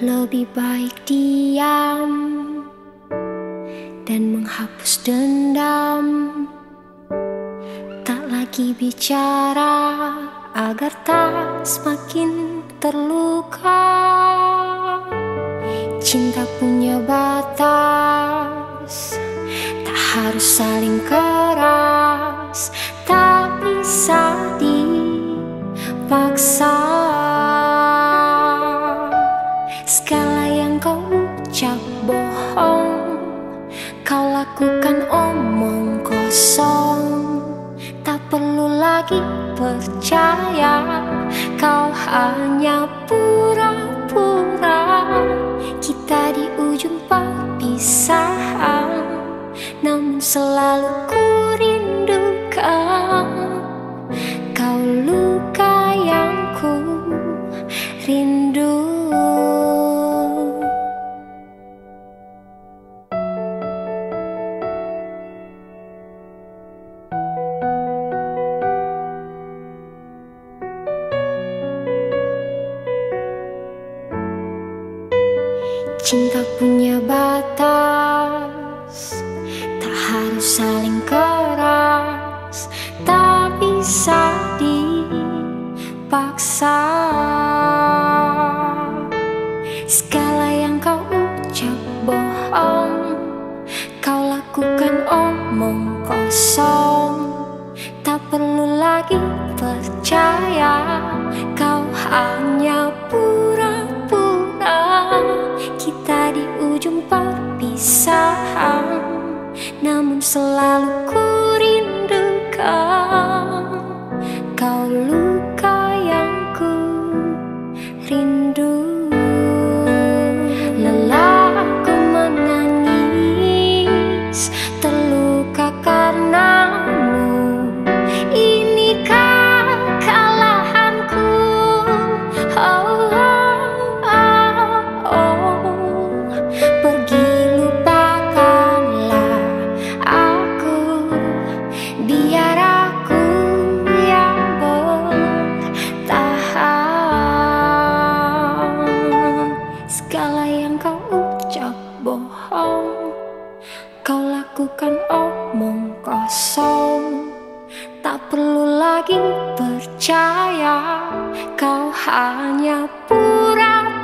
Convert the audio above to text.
Lebih baik diam dan menghapus dendam. Tak lagi bicara agar tak semakin terluka. Cinta punya batas Tak harus saling keras Tak bisa dipaksa lagi percaya Kau hanya pura-pura. Kita di ujung perpisahan Namun selalu ku rindukan. Kau luka yang ku rindu Cinta punya batas Tak harus saling keras Tak bisa dipaksa. Segala yang kau ucap bohong Kau lakukan omong kosong. Tak perlu lagi percaya Kau hanya pura-pura perpisahan Namun selalu Segala yang kau ucap bohong. Kau lakukan omong kosong. Tak perlu lagi percaya. Kau hanya pura